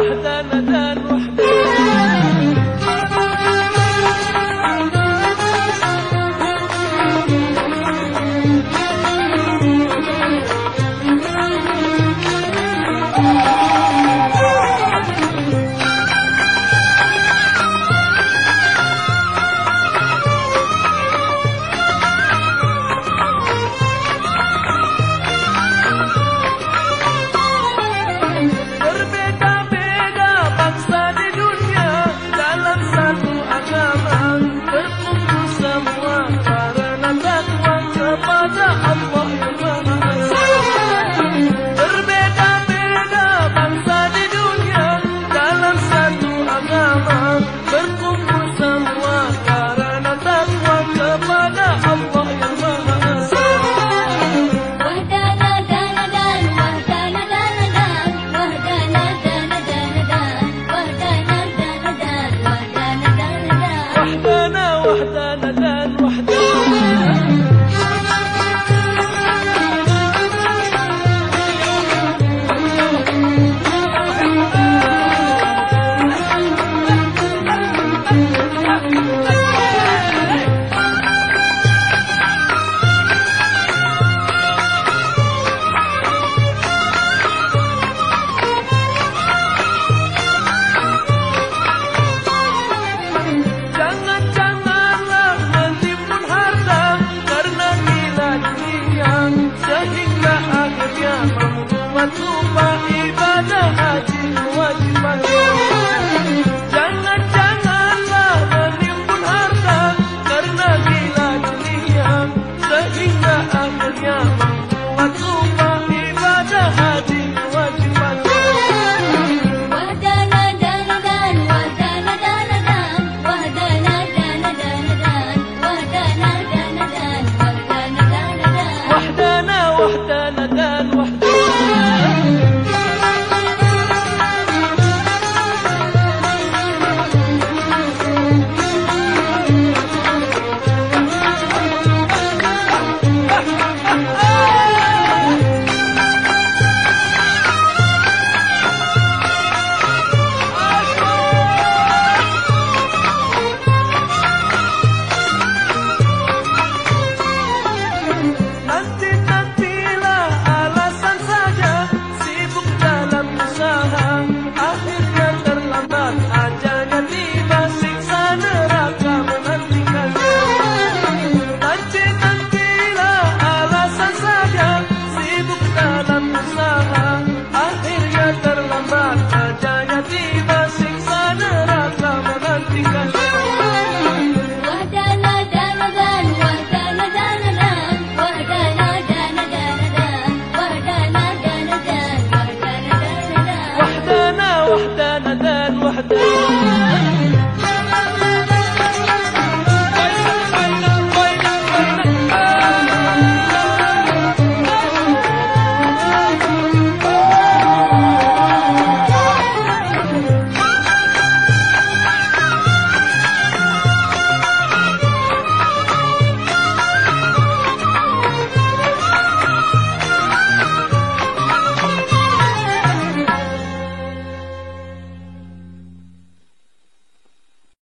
وحده مدى